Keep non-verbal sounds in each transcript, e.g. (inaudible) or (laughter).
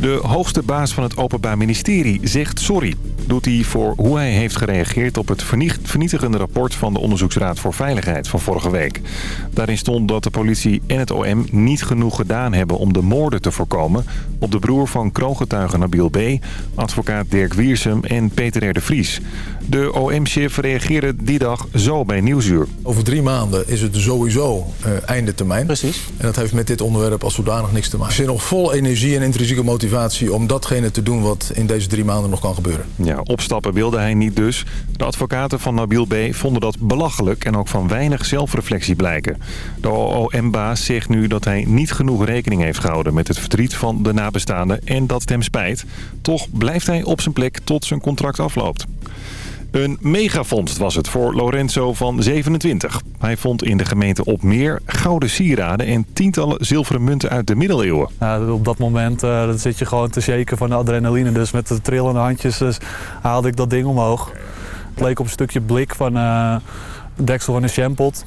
De hoogste baas van het Openbaar Ministerie zegt sorry. Doet hij voor hoe hij heeft gereageerd op het vernietigende rapport van de Onderzoeksraad voor Veiligheid van vorige week. Daarin stond dat de politie en het OM niet genoeg gedaan hebben om de moorden te voorkomen op de broer van kroongetuige Nabil B., advocaat Dirk Wiersum en Peter R. de Vries. De OM-chef reageerde die dag zo bij Nieuwsuur. Over drie maanden is het sowieso uh, einde termijn. Precies. En dat heeft met dit onderwerp als zodanig niks te maken. Ik zit nog vol energie en intrinsieke motivatie om datgene te doen wat in deze drie maanden nog kan gebeuren. Ja, opstappen wilde hij niet dus. De advocaten van Nabil B. vonden dat belachelijk en ook van weinig zelfreflectie blijken. De OM-baas zegt nu dat hij niet genoeg rekening heeft gehouden met het verdriet van de nabestaanden en dat het hem spijt. Toch blijft hij op zijn plek tot zijn contract afloopt. Een megavondst was het voor Lorenzo van 27. Hij vond in de gemeente Opmeer gouden sieraden en tientallen zilveren munten uit de middeleeuwen. op dat moment uh, zit je gewoon te shaken van de adrenaline. Dus met de trillende handjes dus haalde ik dat ding omhoog. Het leek op een stukje blik van uh, deksel van een shampot.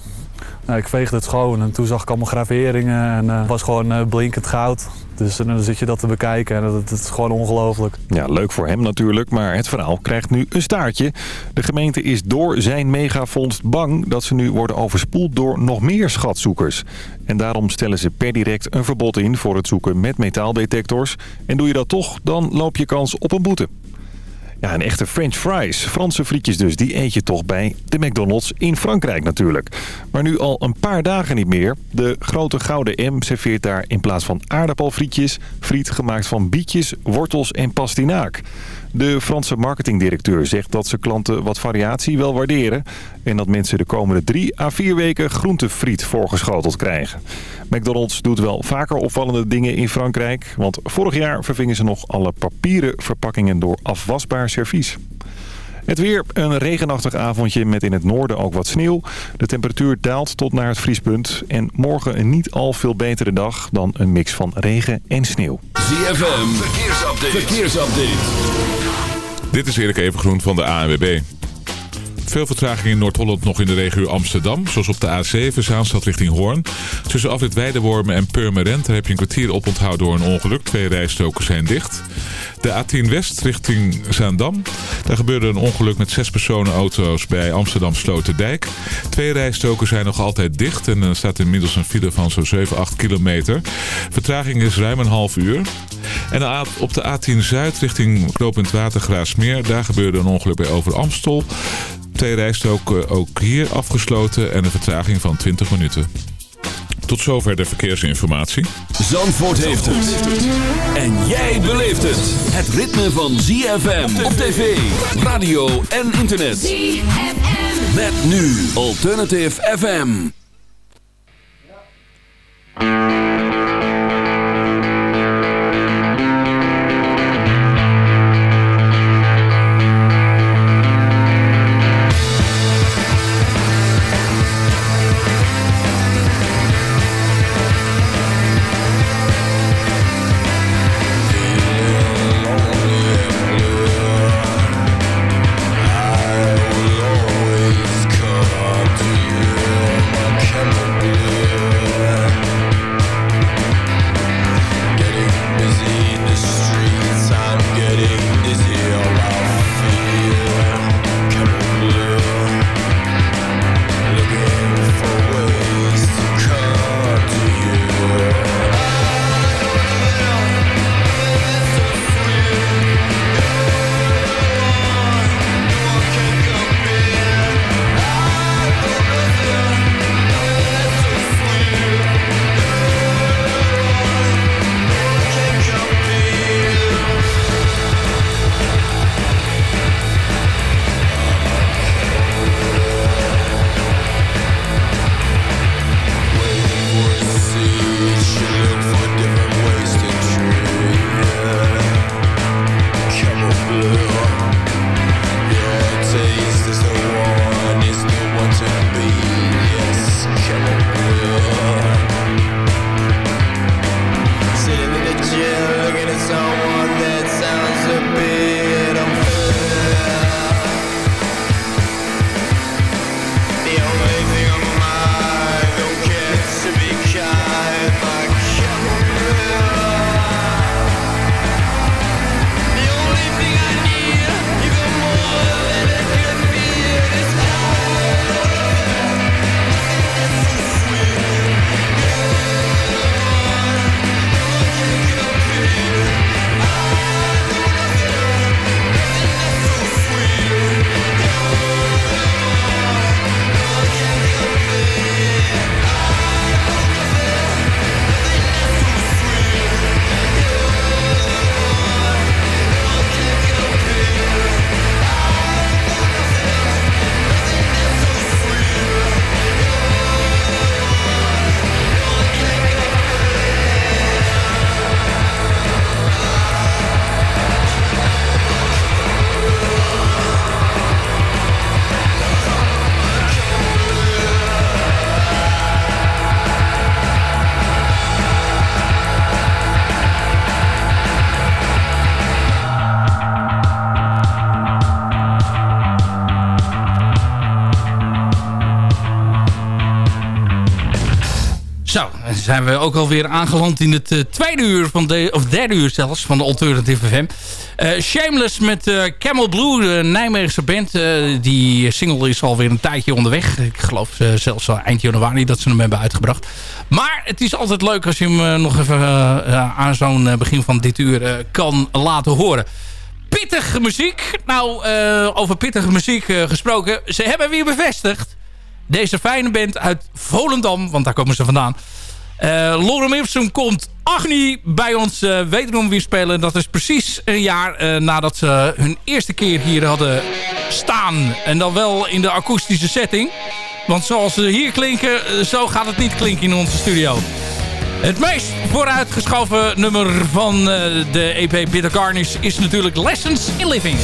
Nou, ik veegde het schoon en toen zag ik allemaal graveringen en het uh, was gewoon uh, blinkend goud. Dus dan zit je dat te bekijken en dat, is gewoon ongelooflijk. Ja, leuk voor hem natuurlijk, maar het verhaal krijgt nu een staartje. De gemeente is door zijn megavondst bang dat ze nu worden overspoeld door nog meer schatzoekers. En daarom stellen ze per direct een verbod in voor het zoeken met metaaldetectors. En doe je dat toch, dan loop je kans op een boete. Ja, een echte french fries. Franse frietjes dus, die eet je toch bij de McDonald's in Frankrijk natuurlijk. Maar nu al een paar dagen niet meer. De grote Gouden M serveert daar in plaats van aardappelfrietjes... friet gemaakt van bietjes, wortels en pastinaak. De Franse marketingdirecteur zegt dat ze klanten wat variatie wel waarderen... en dat mensen de komende drie à vier weken groentefriet voorgeschoteld krijgen. McDonald's doet wel vaker opvallende dingen in Frankrijk... want vorig jaar vervingen ze nog alle papieren verpakkingen door afwasbaar servies. Het weer, een regenachtig avondje met in het noorden ook wat sneeuw. De temperatuur daalt tot naar het vriespunt. En morgen een niet al veel betere dag dan een mix van regen en sneeuw. ZFM, verkeersupdate. verkeersupdate. Dit is Erik Evengroen van de ANWB. Veel vertraging in Noord-Holland nog in de regio Amsterdam. Zoals op de A7, Zaanstad richting Hoorn. Tussen afrit Weidewormen en Purmerend heb je een kwartier oponthoud door een ongeluk. Twee rijstroken zijn dicht. De A10 West richting Zaandam. Daar gebeurde een ongeluk met zes personenauto's bij Amsterdam Sloterdijk. Twee rijstroken zijn nog altijd dicht en er staat inmiddels een file van zo'n 7, 8 kilometer. Vertraging is ruim een half uur. En op de A10 Zuid richting knooppunt. Daar gebeurde een ongeluk bij Over Amstel. Twee rijstroken ook hier afgesloten en een vertraging van 20 minuten. Tot zover de verkeersinformatie. Zandvoort heeft het. En jij beleeft het. Het ritme van ZFM op tv, radio en internet. ZFM. Met nu Alternative FM. Zijn we ook alweer aangeland in het uh, tweede uur, van de, of derde uur zelfs, van de Alternative FM. Uh, Shameless met uh, Camel Blue, de Nijmeegse band. die single is alweer een tijdje onderweg. Ik geloof zelfs al eind januari dat ze hem hebben uitgebracht. Maar het is altijd leuk als je hem nog even aan zo'n begin van dit uur kan laten horen pittige muziek. Nou, over pittige muziek gesproken. Ze hebben weer bevestigd deze fijne band uit Volendam, want daar komen ze vandaan. Uh, Lorem komt Agni bij ons uh, wederom weer spelen. Dat is precies een jaar uh, nadat ze hun eerste keer hier hadden staan. En dan wel in de akoestische setting. Want zoals ze hier klinken, zo gaat het niet klinken in onze studio. Het meest vooruitgeschoven nummer van de EP Bitter Garnish is natuurlijk Lessons in Living.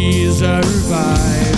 survive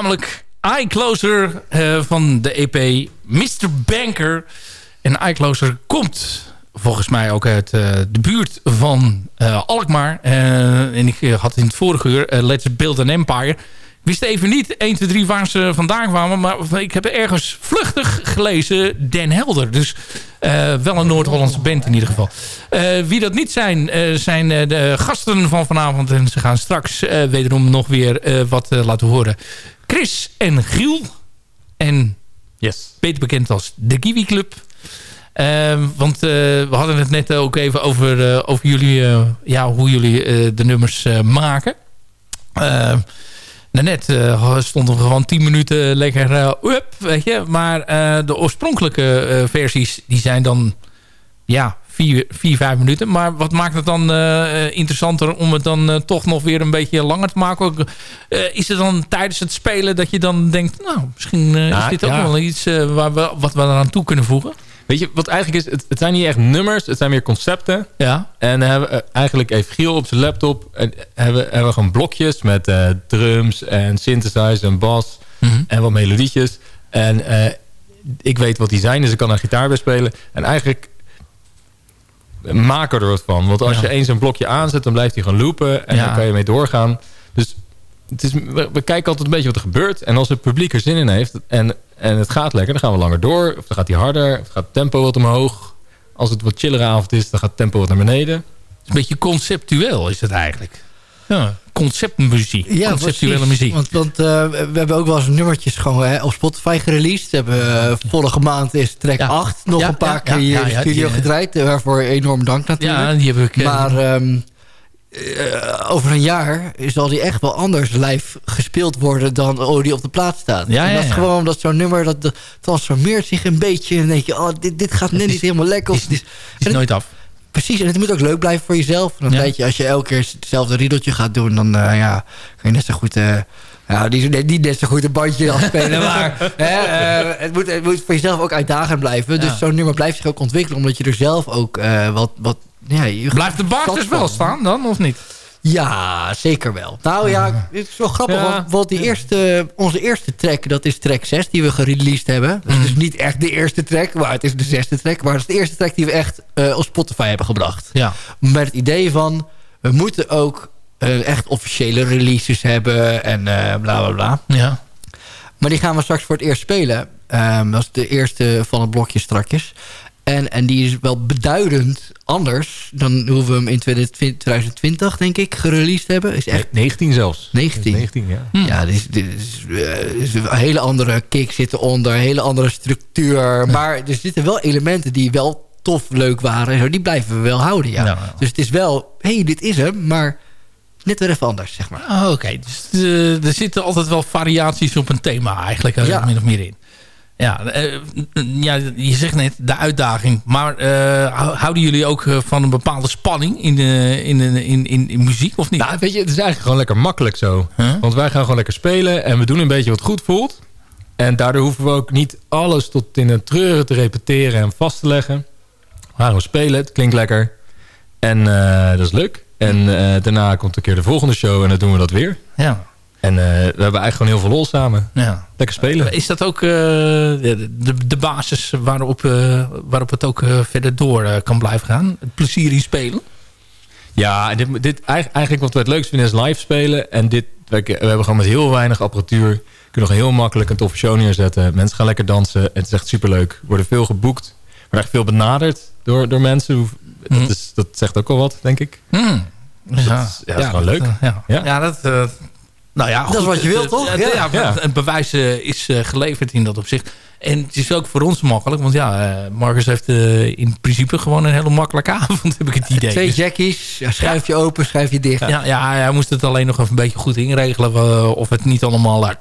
Namelijk Eye Closer eh, van de EP Mr. Banker. En Eye Closer komt volgens mij ook uit eh, de buurt van eh, Alkmaar. En ik had in het vorige uur Let's Build an Empire. Ik wist even niet 1, 2, 3 waar ze vandaan kwamen. Maar ik heb ergens vluchtig gelezen Den Helder. Dus wel een Noord-Hollandse band in ieder geval. Wie dat niet zijn, zijn de gasten van vanavond. En ze gaan straks wederom nog weer wat laten horen. Chris en Giel. En Yes. beter bekend als de Kiwi Club. Eh, want eh, we hadden het net ook even over, eh, over jullie, eh, ja, hoe jullie de nummers maken. Eh Daarnet stonden we gewoon 10 minuten lekker up, weet je. Maar de oorspronkelijke versies die zijn dan ja, 4, 5 minuten. Maar wat maakt het dan eh, interessanter om het dan eh, toch nog weer een beetje langer te maken? Ook, eh, is het dan tijdens het spelen dat je dan denkt... nou, misschien is dit ook ja. wel iets waar we, wat we eraan toe kunnen voegen? Weet je, wat eigenlijk is, het, het zijn niet echt nummers, het zijn meer concepten. Ja, En hebben, eigenlijk heeft Giel op zijn laptop... En hebben, hebben we gewoon blokjes met drums en synthesizer en bas... Mhm. en wat melodietjes. En ik weet wat die zijn, dus ik kan er gitaar bij spelen. En eigenlijk maken we er wat van. Want als Ja. je eens een blokje aanzet, dan blijft hij gewoon loopen... en Ja. dan kan je mee doorgaan. Dus het is, we, we kijken altijd een beetje wat er gebeurt. En als het publiek er zin in heeft en, en het gaat lekker... dan gaan we langer door. Of dan gaat hij harder, of gaat het tempo wat omhoog. Als het wat chillere avond is, dan gaat het tempo wat naar beneden. een beetje conceptueel is het eigenlijk. Ja, conceptmuziek. Ja, conceptuele precies. muziek. Want, want eh, we hebben ook wel eens nummertjes gewoon hè, op Spotify gereleased. We hebben eh, vorige maand is track Ja. 8 nog Ja, een paar keer hier in de studio die, eh, gedraaid. Waarvoor enorm dank natuurlijk. ja, die heb ik... Maar ehm, eh, over een jaar zal die echt wel anders live gespeeld worden dan oh, die op de plaat staat. Ja, en dat is ja. gewoon omdat zo'n nummer dat transformeert zich een beetje. En dan denk je, oh, dit, dit gaat net niet helemaal lekker. Is, is en nooit af. Precies, en het moet ook leuk blijven voor jezelf. Dan weet je, als je elke keer hetzelfde riedeltje gaat doen... dan eh, ja, kan je net zo goed... ja, die, die, niet net zo goed een bandje afspelen. maar (laughs) hè, eh, het, moet, het moet voor jezelf ook uitdagend blijven. Dus zo'n nummer blijft zich ook ontwikkelen... omdat je er zelf ook wat... wat ja, Blijft de zat dus wel staan dan, of niet? Ja, zeker wel. Nou ja, het is wel grappig. Ja. Want, want die eerste, onze eerste track, dat is track 6 die we gereleased hebben. Dus het is niet echt de eerste track, maar het is de zesde track. Maar het is de eerste track die we echt eh, op Spotify hebben gebracht. Ja. Met het idee van, we moeten ook eh, echt officiële releases hebben en eh, bla bla bla. Ja. Maar die gaan we straks voor het eerst spelen. Ehm, dat is de eerste van het blokje strakjes. En, en die is wel beduidend anders dan hoe we hem in 2020, denk ik, gereleased hebben. Is echt 19 zelfs. 19. 19, ja. ja, dit is, dit is, eh, is een hele andere kick zitten onder, een hele andere structuur. Maar er zitten wel elementen die wel tof, leuk waren. en zo, Die blijven we wel houden, ja. Ja, ja. Dus het is wel, hé, hey, dit is hem, maar net weer even anders, zeg maar. Ah, Oké, dus eh, er zitten altijd wel variaties op een thema eigenlijk eh, Ja. min of meer in. Ja, eh, ja, je zegt net de uitdaging. Maar eh, hou- houden jullie ook eh, van een bepaalde spanning in, de, in, de- in, in, in muziek of niet? Nou, weet je, het is eigenlijk gewoon lekker makkelijk zo. Huh? Want wij gaan gewoon lekker spelen en we doen een beetje wat goed voelt. En daardoor hoeven we ook niet alles tot in het treuren te repeteren en vast te leggen. We gaan gewoon spelen, het klinkt lekker. En eh, dat is leuk. En eh, daarna komt een keer de volgende show en dan doen we dat weer. Ja, En eh, we hebben eigenlijk gewoon heel veel lol samen. ja. Lekker spelen. Is dat ook eh, de, de, basis waarop, eh, waarop het ook verder door kan blijven gaan? Het plezier in spelen? Ja, dit, dit, eigenlijk wat we het leukst vinden is live spelen. En dit, we, we hebben gewoon met heel weinig apparatuur... kunnen we heel makkelijk een toffe show neerzetten. Mensen gaan lekker dansen. Het is echt superleuk. Er worden veel geboekt. Wordt echt veel benaderd door, door mensen. Mhm. Dat, is, dat zegt ook wel wat, denk ik. Hmm. Dus dat is, ja, dat is gewoon leuk. Ja, ja. Ja. dat... eh, nou ja, Dat is wat je wilt, het- toch? het- Ja. ja, Ja. Het bewijs eh, is eh, geleverd in dat opzicht. En het is ook voor ons makkelijk. Want ja, eh, Marcus heeft eh, in principe gewoon een hele makkelijke (laughs) avond, heb ik het idee. Twee Dus- jackies, ja, schuif je open, schuif je dicht. ja, ja, hij moest het alleen nog even een beetje goed inregelen. eh, of het niet allemaal eh,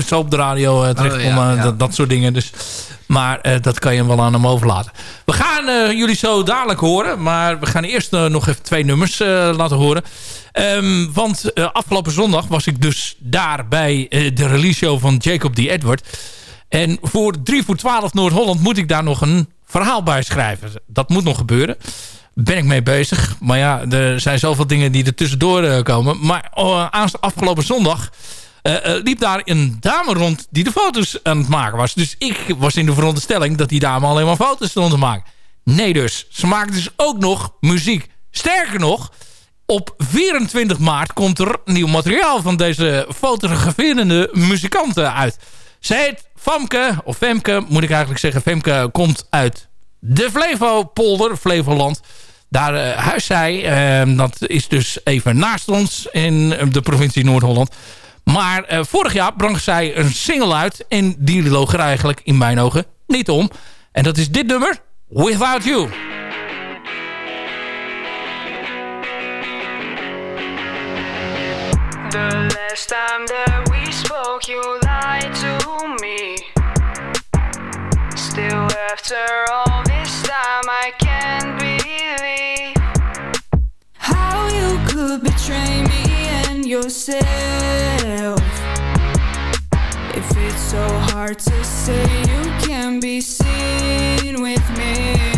(laughs) zo op de radio eh, terecht Oh, komt. ja, eh, ja. Dat, dat soort dingen. Dus, maar eh, dat kan je wel aan hem overlaten. We gaan eh, jullie zo dadelijk horen. Maar we gaan eerst eh, nog even twee nummers laten horen. Ehm, want afgelopen zondag was ik dus daar bij de release show van Jacob D. Edward. En voor 3 voor 12 Noord-Holland moet ik daar nog een verhaal bij schrijven. Dat moet nog gebeuren. Ben ik mee bezig. Maar ja, er zijn zoveel dingen die er tussendoor komen. Maar uh, afgelopen zondag liep daar een dame rond die de foto's aan het maken was. Dus ik was in de veronderstelling dat die dame alleen maar foto's stond te maken. Nee dus. Ze maakt dus ook nog muziek. Sterker nog, op 24 maart komt er nieuw materiaal van deze fotograferende muzikanten uit. Zij heet Famke, of Femke moet ik eigenlijk zeggen. Femke komt uit de Flevopolder, Flevoland. Daar uh, huist zij. Dat is dus even naast ons in de provincie Noord-Holland. Maar uh, vorig jaar bracht zij een single uit. En die loog er eigenlijk in mijn ogen niet om. En dat is dit nummer, Without You. The last time that we spoke, you lied to me. Still, after all this time, I can't believe how you could betray me yourself. If it's so hard to say, you can be seen with me.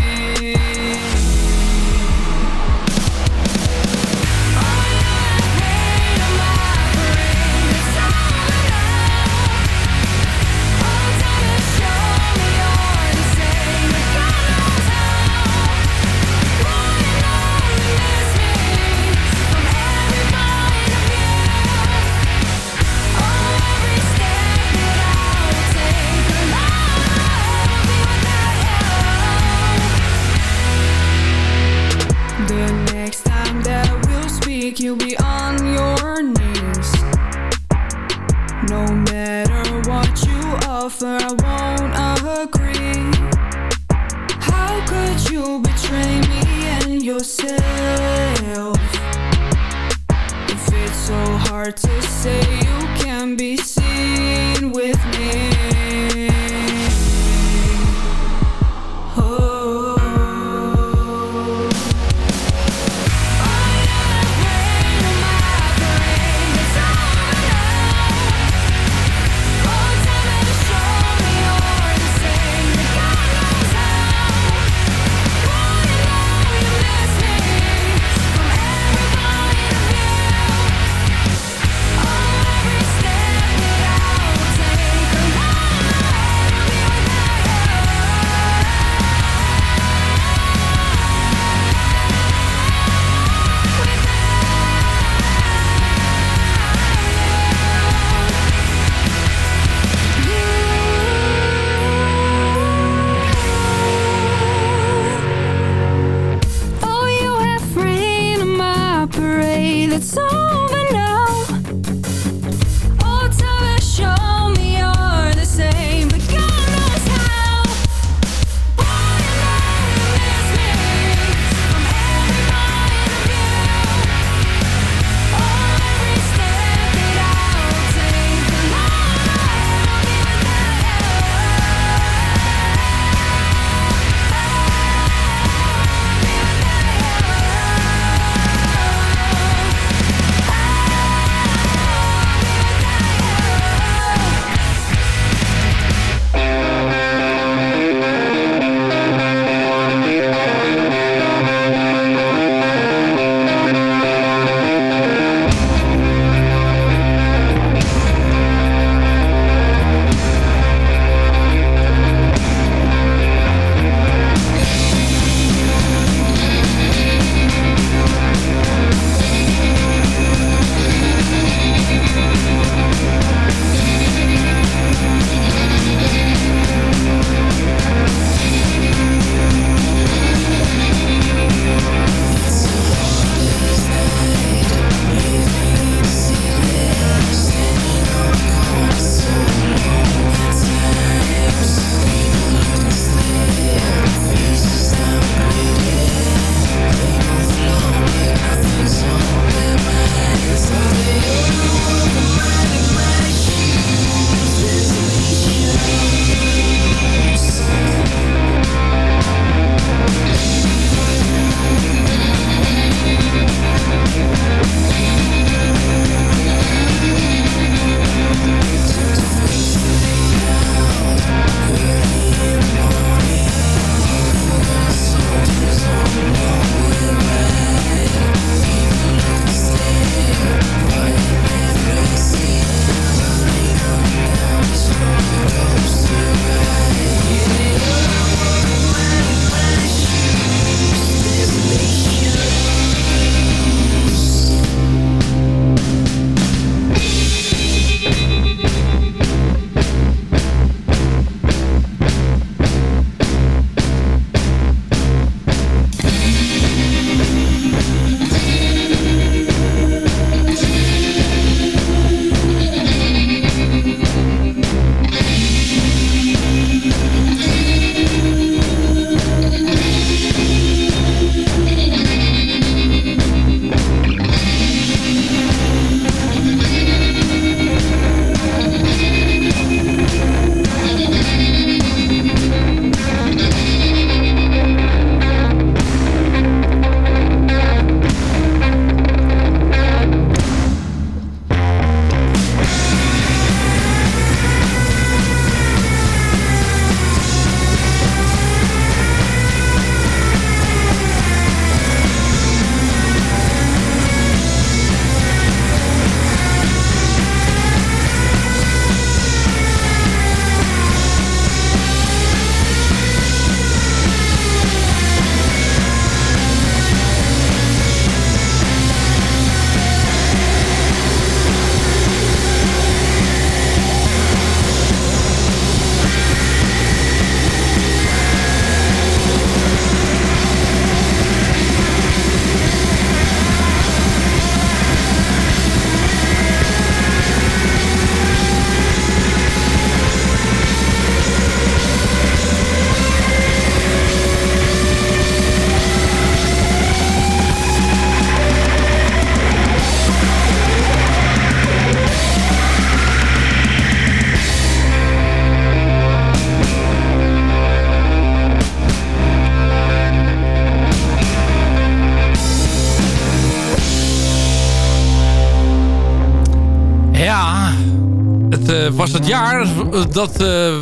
Was het jaar dat eh,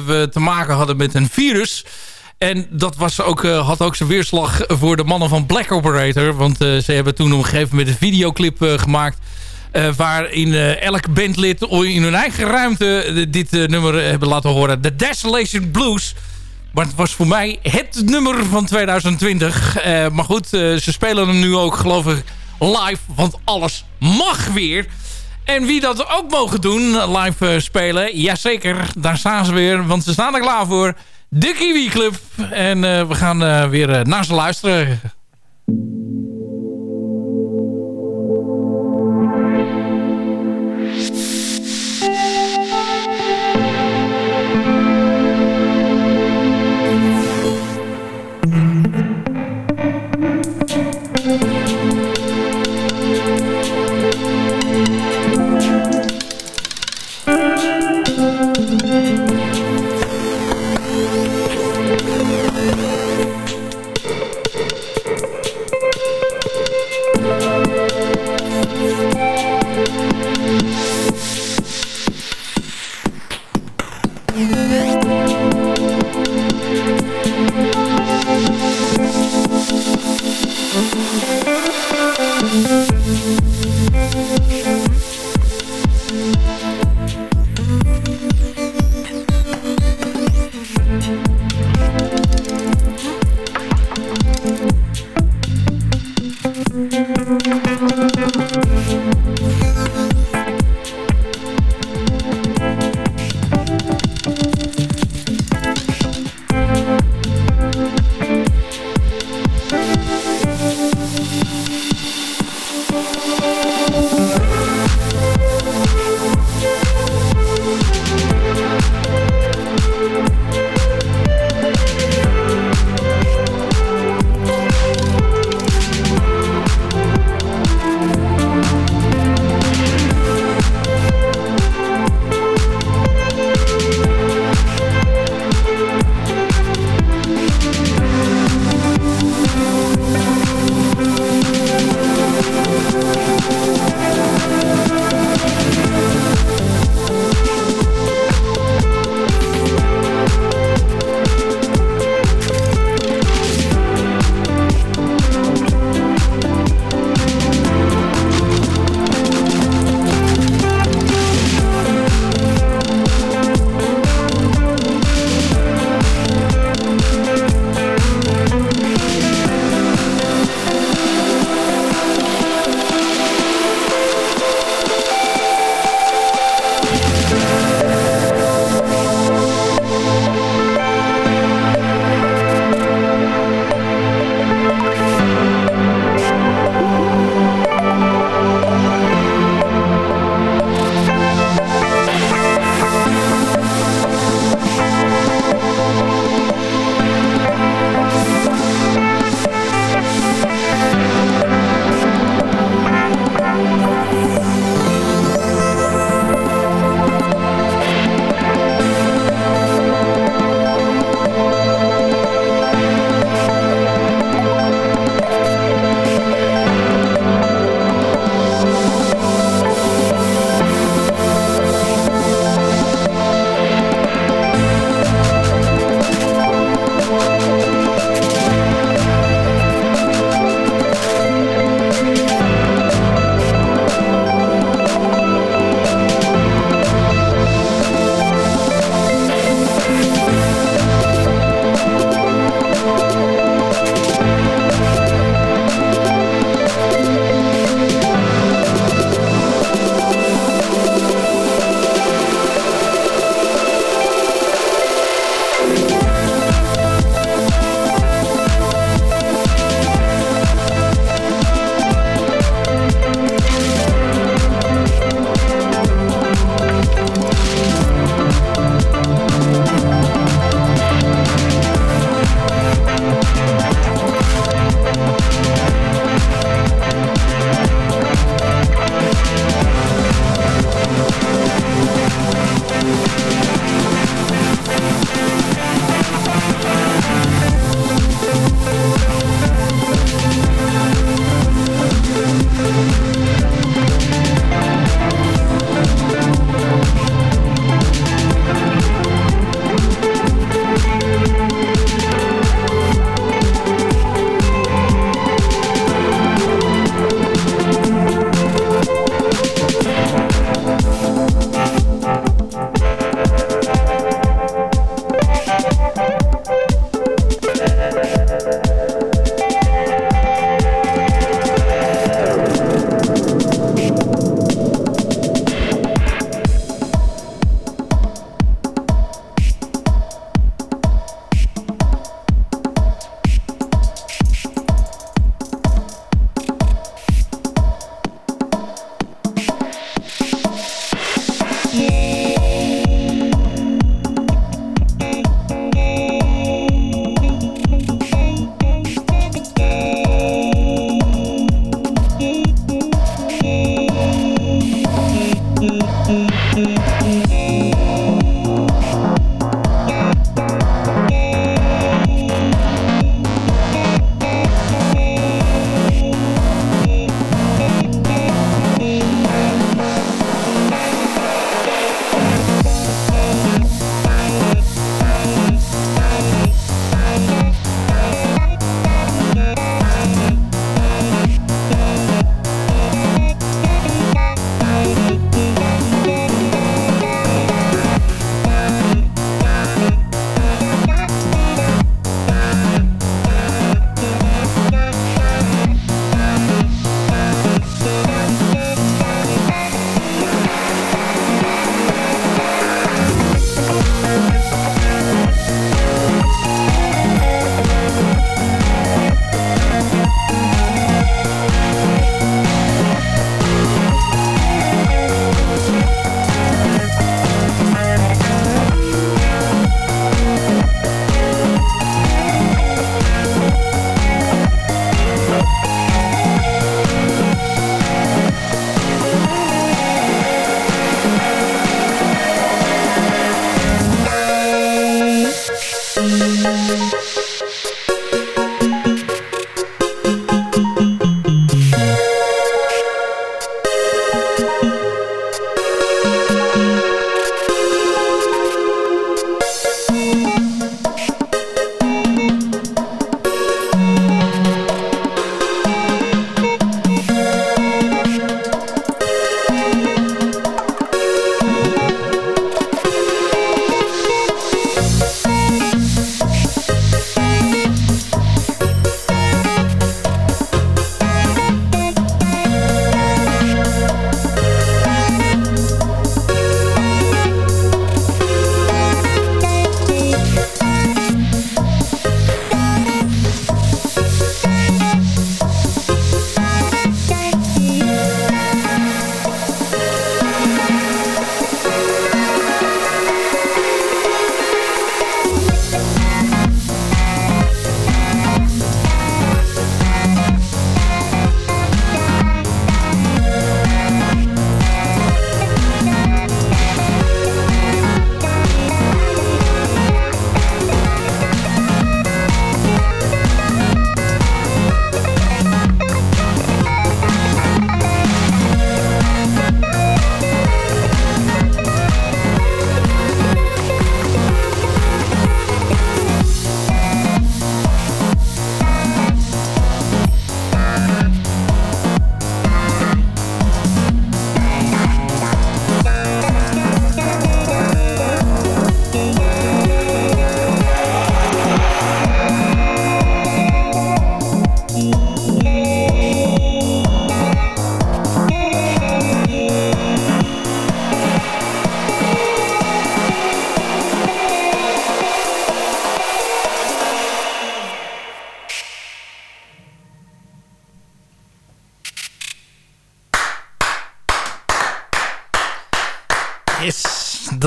we te maken hadden met een virus. En dat was ook, eh, had ook zijn weerslag voor de mannen van Black Operator. Want eh, ze hebben toen op een gegeven moment een videoclip eh, gemaakt... eh, waarin eh, elk bandlid in hun eigen ruimte eh, dit eh, nummer hebben laten horen. The Desolation Blues. Maar het was voor mij het nummer van 2020. Eh, maar goed, eh, ze spelen hem nu ook geloof ik live. Want alles mag weer. En wie dat ook mogen doen, live eh, spelen. Jazeker, daar staan ze weer. Want ze staan er klaar voor. De Kiwi Club. En eh, we gaan eh, weer naar ze luisteren.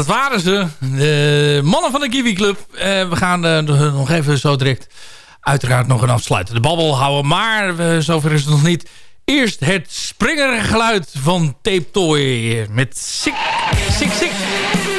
dat waren ze. De mannen van de Kiwi Club. Eh, we gaan eh, nog even zo direct uiteraard nog een afsluitende babbel houden. Maar zover is het nog niet. Eerst het springergeluid van Tape Toy met Sik, Sik, Sik.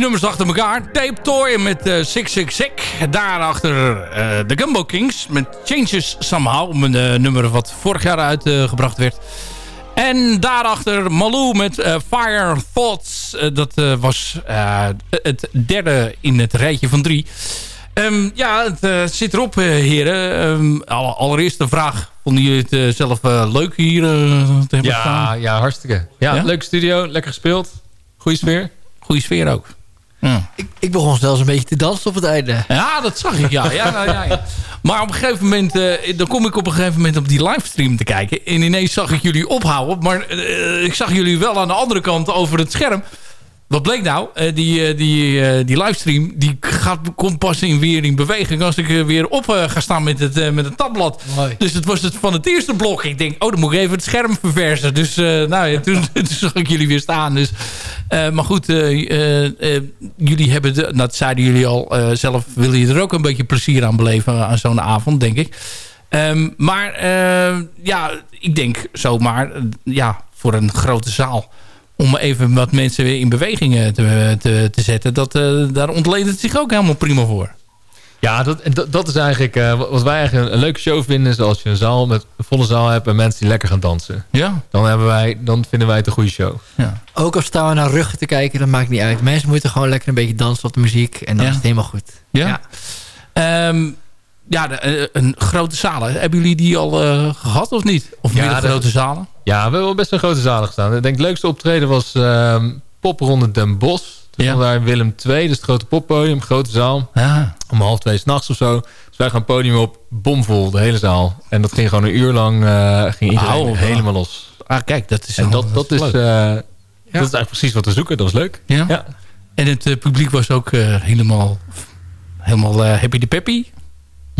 nummers achter elkaar. Tape Toy met eh, uh, Sick Sick Sick. Daarachter de The Gumbo Kings met Changes Somehow. Een eh, nummer wat vorig jaar uitgebracht werd. En daarachter Malou met Fire Thoughts. dat was het derde in het rijtje van drie. Ehm, ja, het zit erop, heren. Ehm, Allereerst de vraag Vonden jullie het zelf leuk hier te hebben ja, staan? Ja, hartstikke. Ja, ja, leuk studio, lekker gespeeld. Goeie sfeer. Goeie sfeer ook. Ik, ik, begon zelfs een beetje te dansen op het einde. Ja, dat zag ik, ja. ja, ja Maar op een gegeven moment, eh, dan kom ik op een gegeven moment op die livestream te kijken. En ineens zag ik jullie ophouden. Maar eh, ik zag jullie wel aan de andere kant over het scherm wat bleek nou? Eh, die, eh, die, eh, die livestream die gaat, komt pas in, weer in beweging... als ik weer op ga staan met het, met het tabblad. Mooi. Dus het was het van het eerste blok. Ik denk, oh, dan moet ik even het scherm verversen. Dus nou, ja, toen, (laughs) toen zag ik jullie weer staan. Dus, maar goed, jullie hebben... De, dat zeiden jullie al zelf... willen je er ook een beetje plezier aan beleven aan zo'n avond, denk ik. Ehm, maar ja, ik denk zomaar... ja, voor een grote zaal om even wat mensen weer in beweging eh, te, te, te zetten. Dat, eh, daar ontleent het zich ook helemaal prima voor. Ja, dat, en dat, dat is eigenlijk eh, wat wij eigenlijk een, een leuke show vinden. Is als je een zaal met een volle zaal hebt en mensen die lekker gaan dansen. Ja. Dan, hebben wij, dan vinden wij het een goede show. Ja. Ook al staan we naar ruggen te kijken, dat maakt niet uit. Mensen moeten gewoon lekker een beetje dansen op de muziek. En dan Ja. is het helemaal goed. Ja? Ehm, ja, de, eh, een grote zalen. Hebben jullie die al eh, gehad of niet? Of Ja, de- grote zalen? Ja, we hebben wel best een grote zalen gestaan. Ik denk het leukste optreden was ehm Popronde Den Bosch. Toen Ja. ja. daar Willem II, dus het grote poppodium, grote zaal. Ja. Om half twee s'nachts of zo. Dus wij gaan podium op, bomvol, de hele zaal. En dat ging gewoon een uur lang, eh, ging iedereen Oh, helemaal los. Ah, kijk, dat is, En dat, dat, is, eh, dat is eigenlijk precies wat we zoeken. Dat was leuk. Ja? Ja. En het publiek was ook helemaal, helemaal happy de peppy.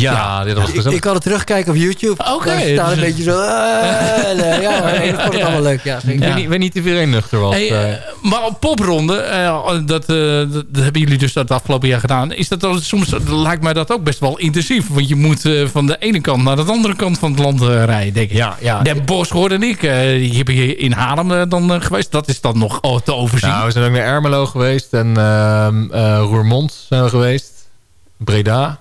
Ja, dit was Ik, gezellig. ik kan het terugkijken op YouTube. Oké, Daar staat dus- een beetje zo... eh, ja, ik vond het allemaal leuk. Ja, Ik weet, niet, weet niet of iedereen nuchter was. Hey, eh. eh, maar op popronde, eh, dat, eh, dat, dat hebben jullie dus dat afgelopen jaar gedaan. Is dat dan, soms lijkt mij dat ook best wel intensief. Want je moet eh, van de ene kant naar de andere kant van het land eh, rijden, denk ik. ja, ja. Den Bosch hoorde ik. eh, die heb je in Haarlem dan geweest. Dat is dan nog oh, te overzien. Nou, we zijn ook naar Ermelo geweest en ehm, eh, Roermond zijn we geweest. Breda,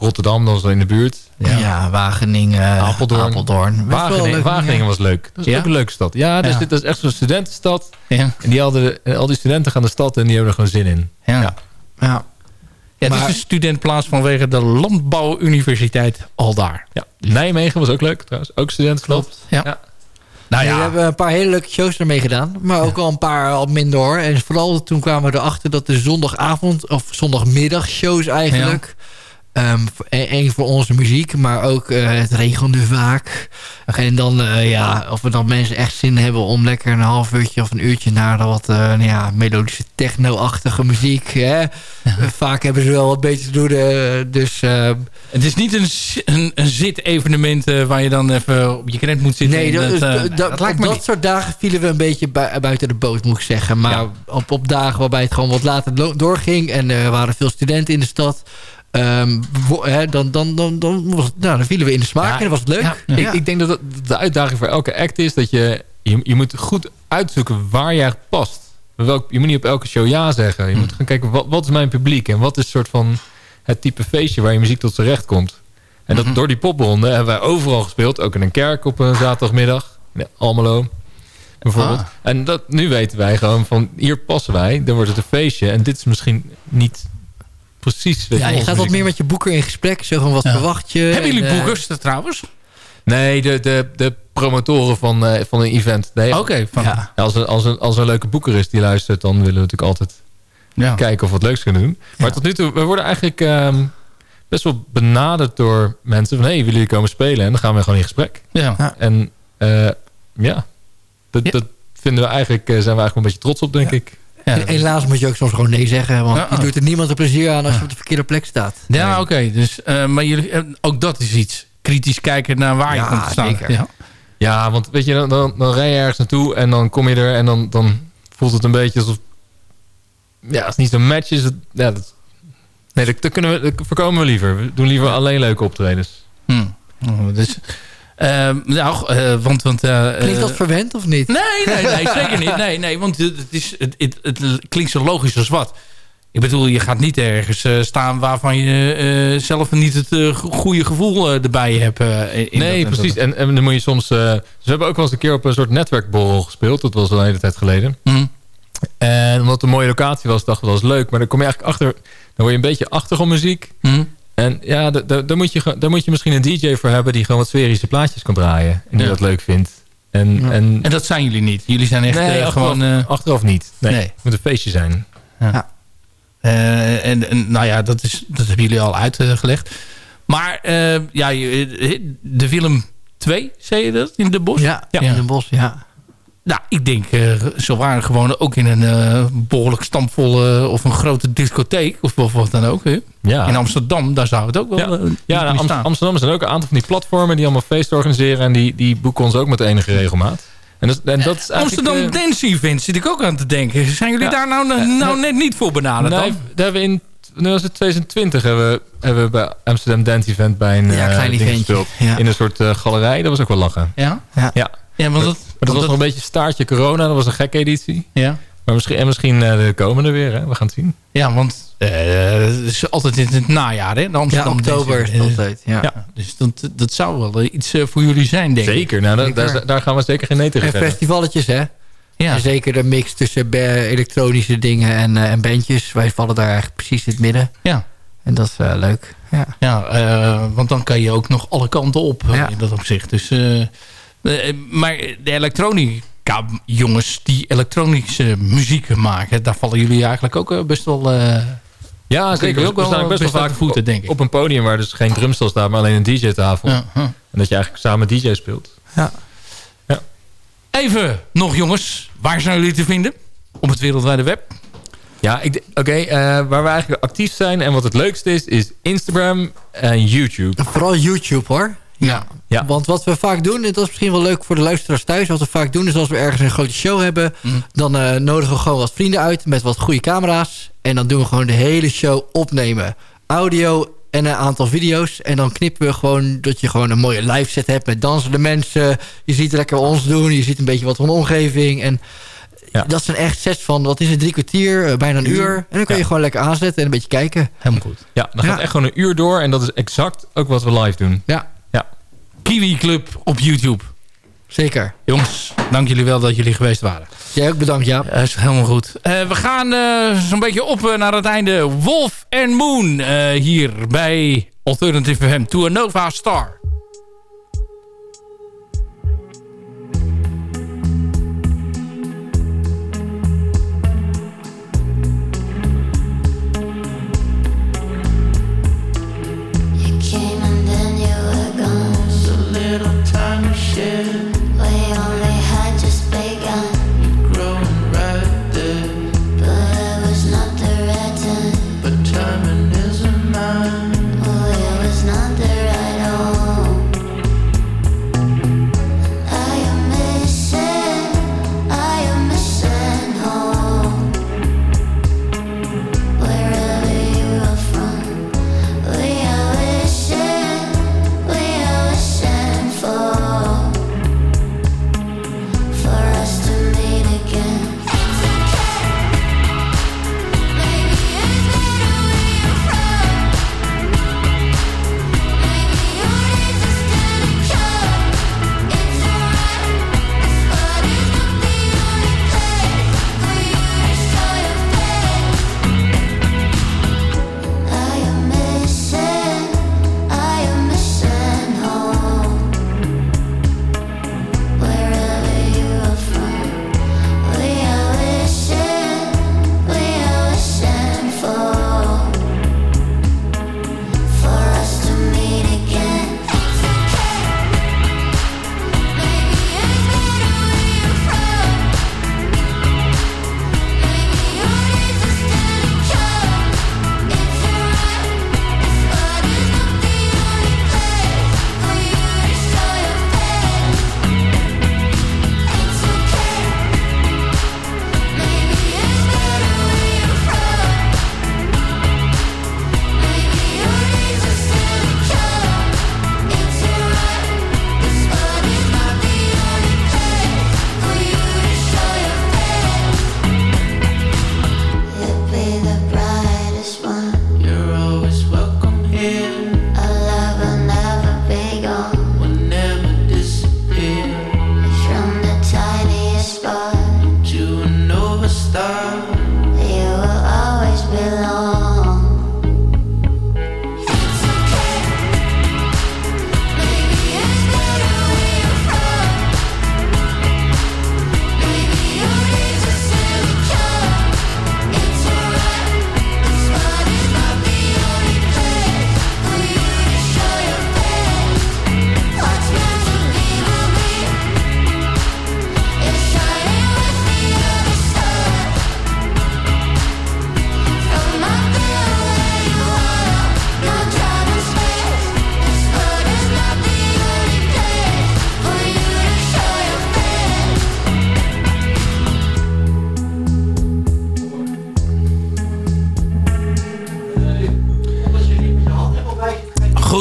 Rotterdam, dat was in de buurt. Ja, Wageningen, Apeldoorn. Wageningen, Wageningen was leuk. Dat is Ja? ook een leuke stad. Ja, dus Ja. dit is echt zo'n studentenstad. ja. En die hadden, en al die studenten gaan de stad en die hebben er gewoon zin in. Ja. Ja. Ja. Ja, het Maar- is een studentplaats vanwege de Landbouwuniversiteit Aldaar. Ja. Nijmegen was ook leuk trouwens. Ook studentenstad. Ja. Ja. Nou ja, We hebben een paar hele leuke shows ermee gedaan. Maar ook al een paar al minder hoor. En vooral toen kwamen we erachter dat de zondagavond... of zondagmiddag shows eigenlijk... ehm, één voor onze muziek, maar ook eh, het regende vaak. En dan, eh, ja, of we dan mensen echt zin hebben om lekker een half uurtje of een uurtje naar de wat eh, nou ja, melodische techno-achtige muziek. Hè? (laughs) Vaak hebben ze wel wat beter te doen. dus eh, het is niet een, een, een zit-evenement waar je dan even op je krent moet zitten. Nee, dat, dat, dat- nee, dat- soort dagen vielen we een beetje bui- buiten de boot, moet ik zeggen. Maar Ja. op, op dagen waarbij het gewoon wat later doorging... en er waren veel studenten in de stad... ehm, dan, dan, dan, dan, was nou, dan vielen we in de smaak Ja, en dat was het leuk. ja, Ja. Ik, ik denk dat de uitdaging voor elke act is dat je, je, je moet goed uitzoeken waar jij past. Welk, je moet niet op elke show ja zeggen. Je moet gaan kijken, wat, wat is mijn publiek? En wat is soort van het type feestje waar je muziek tot zijn recht komt? En dat, door die popronde hebben wij overal gespeeld. Ook in een kerk op een zaterdagmiddag. In Almelo bijvoorbeeld. Ah. En dat, nu weten wij gewoon van hier passen wij. Dan wordt het een feestje. En dit is misschien niet precies... Ja, je gaat wat meer met je boeker in gesprek. Zo van, wat Ja. verwacht je? Hebben jullie eh, boekers eh, trouwens? Nee, de, de, de promotoren van, eh, van een event. Nee, Oké, van Ja. Ja, als, er, als, er, als er een leuke boeker is die luistert... dan willen we natuurlijk altijd ja. kijken of we wat leuks kunnen doen. Maar Ja. tot nu toe, we worden eigenlijk ehm, best wel benaderd door mensen... van, hé, hey, willen jullie komen spelen? En dan gaan we gewoon in gesprek. Ja. En eh, ja, dat, Ja. dat vinden we eigenlijk, eh, zijn we eigenlijk een beetje trots op, denk ik. Ja, en Helaas moet je ook soms gewoon nee zeggen. Want je doet er niemand een plezier aan als je op de verkeerde plek staat. Ja, oké. dus, eh, maar jullie, eh, ook dat is iets. Kritisch kijken naar waar je komt te staan. zeker. Ja. Ja, want weet je, dan, dan, dan rij je ergens naartoe... en dan kom je er en dan, dan voelt het een beetje alsof... Ja, als het niet zo'n match is... Het, ja, dat, nee, dat, dat, kunnen we, dat voorkomen we liever. We doen liever alleen leuke optredens. Hm. Oh, dus, nou, eh, want... want eh, Klinkt dat eh, verwend of niet? Nee, nee, nee, (laughs) zeker niet. Nee, nee, want het, is, het, het, het klinkt zo logisch als wat. Ik bedoel, je gaat niet ergens eh, staan waarvan je eh, zelf niet het go- goede gevoel eh, erbij hebt. eh, in nee, dat- precies. En, en dan moet je soms... eh, ze hebben ook wel eens een keer op een soort netwerkborrel gespeeld. Dat was al een hele tijd geleden. Hm. En omdat het een mooie locatie was, dachten we dat was leuk. Maar dan kom je eigenlijk achter... Dan word je een beetje achtergrondmuziek. Hm. En ja, da- da- daar moet, je, daar moet je misschien een DJ voor hebben... die gewoon wat sferische plaatjes kan draaien. En die Ja. dat leuk vindt. En, Ja. en, En dat zijn jullie niet. Jullie zijn echt nee, eh, achteraf, gewoon... eh, achteraf niet. Nee, Nee. Het moet een feestje zijn. Eh, en, en nou ja, dat, is, dat hebben jullie al uitgelegd. Maar eh, ja, de film 2, zei je dat in de bos? Ja, Ja. in een bos, ja. Nou, ik denk, eh, ze waren gewoon ook in een eh, behoorlijk stampvolle of een grote discotheek of, of wat dan ook. Hè? Ja. In Amsterdam, daar zou het ook wel Ja, eh, ja niet nou, Am- staan. Amsterdam zijn ook een aantal van die platformen die allemaal feesten organiseren. En die, die boeken ons ook met enige regelmaat. En dat, en dat is Amsterdam eh, Dance Event zit ik ook aan te denken. Zijn jullie Ja. daar nou, nou net niet voor benaderd nee, dan? daar hebben we in nu was het 2020 hebben we, hebben we bij Amsterdam Dance Event bij een Ja, eh, klein ding eventje. gespeeld. Ja. In een soort eh, galerij. Dat was ook wel lachen. Ja? Ja. Ja. Ja, want dat, Maar dat was nog een beetje staartje corona. Dat was een gekke editie. ja. Maar misschien, en misschien eh, de komende weer. Hè? We gaan het zien. ja, want eh, het is altijd in het najaar, hè? De Ja, Amsterdam oktober is Dance het Event. altijd. Ja. Ja, dus dat, dat zou wel eh, iets eh, voor jullie zijn, denk ik. Zeker. Nou, Zeker. Daar, daar gaan we zeker geen nee tegen En festivalletjes, hè? Ja. En zeker de mix tussen elektronische dingen en, eh, en bandjes. Wij vallen daar eigenlijk precies in het midden. Ja. En dat is eh, leuk. Ja. Ja, eh, want dan kan je ook nog alle kanten op eh, Ja. in dat opzicht. Dus, eh, eh, maar de elektronica jongens die elektronische muziek maken... daar vallen jullie eigenlijk ook eh, best wel... eh, Ja, zeker. ook we wel staan best wel vaak voeten, denk ik. op een podium waar dus geen drumstel staat, maar alleen een DJ-tafel. ja, huh. En dat je eigenlijk samen DJ speelt. Even nog jongens, waar zijn jullie te vinden? Op het wereldwijde web? Ja, oké. eh, waar we eigenlijk actief zijn en wat het leukste is, is Instagram en YouTube. Vooral YouTube, hoor. Ja. Ja. Want wat we vaak doen, en dat is misschien wel leuk voor de luisteraars thuis... wat we vaak doen is als we ergens een grote show hebben... Mm. dan eh, nodigen we gewoon wat vrienden uit met wat goede camera's. En dan doen we gewoon de hele show opnemen. Audio en een aantal video's. En dan knippen we gewoon dat je gewoon een mooie live set hebt... met dansende mensen. Je ziet lekker ons doen. Je ziet een beetje wat van de omgeving. En Ja. dat zijn echt sets van, wat is het, drie kwartier, eh, bijna een uur. En dan kan je Ja. gewoon lekker aanzetten en een beetje kijken. Helemaal goed. Ja, dan gaat Ja. echt gewoon een uur door en dat is exact ook wat we live doen. Ja. Kiwi Club op YouTube. zeker. Jongens, dank jullie wel dat jullie geweest waren. Jij ook bedankt, Jaap. Dat is helemaal goed. Eh, we gaan eh, zo'n beetje op eh, naar het einde. Wolf and Moon hier bij Alternative FM. To a Nova Star.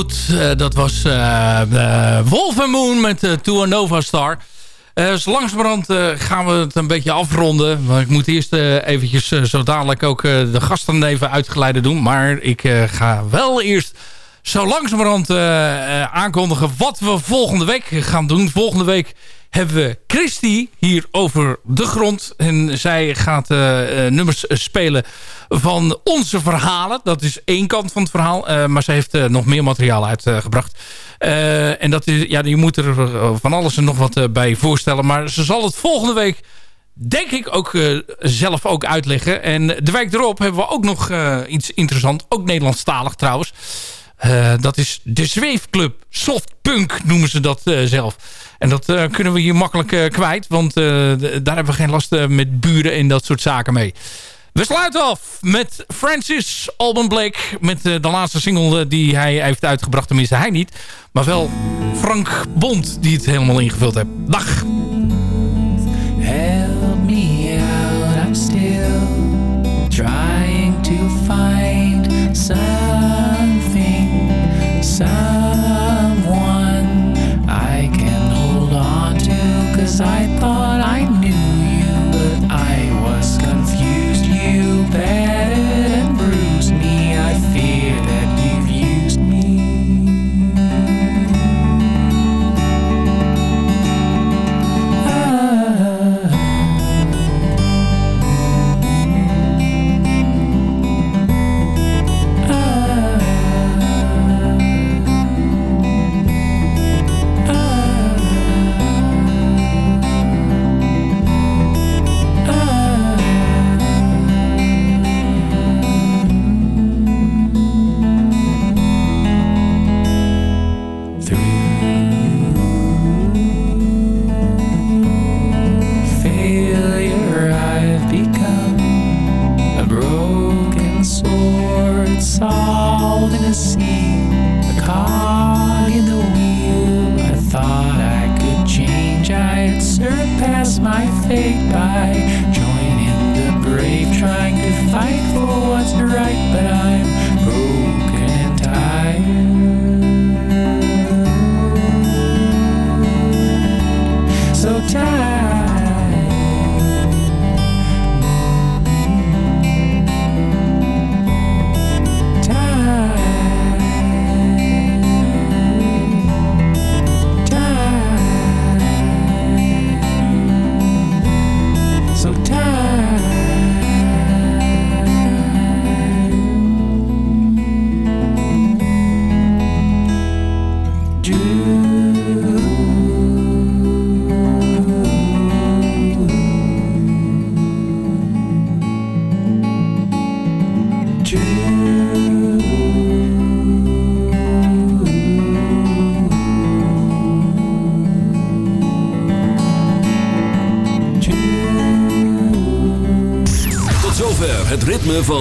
Eh, dat was eh eh, Wolf and Moon met uh, To a Nova Star. Eh zo langzamerhand eh, gaan we het een beetje afronden. Ik moet eerst eh, eventjes eh, zo dadelijk ook eh, de gasten even uitgeleiden doen. Maar ik eh, ga wel eerst zo langzamerhand eh, eh, aankondigen wat we volgende week gaan doen. Volgende week hebben we Christy hier over de grond. En zij gaat eh, eh, nummers spelen van onze verhalen. Dat is één kant van het verhaal. eh, maar ze heeft nog meer materiaal uitgebracht. En dat is, ja, je moet er van alles en nog wat bij voorstellen. Maar ze zal het volgende week denk ik ook zelf ook uitleggen. En de week erop hebben we ook nog iets interessants. Ook Nederlandstalig trouwens. Eh, dat is de Zweefclub. Softpunk noemen ze dat eh, zelf. En dat eh, kunnen we hier makkelijk kwijt. Want daar hebben we geen last met buren en dat soort zaken mee. We sluiten af met Francis Alban Blake. Met de laatste single die hij heeft uitgebracht. Tenminste hij niet. Maar wel Frank Bond die het helemaal ingevuld heeft. Dag!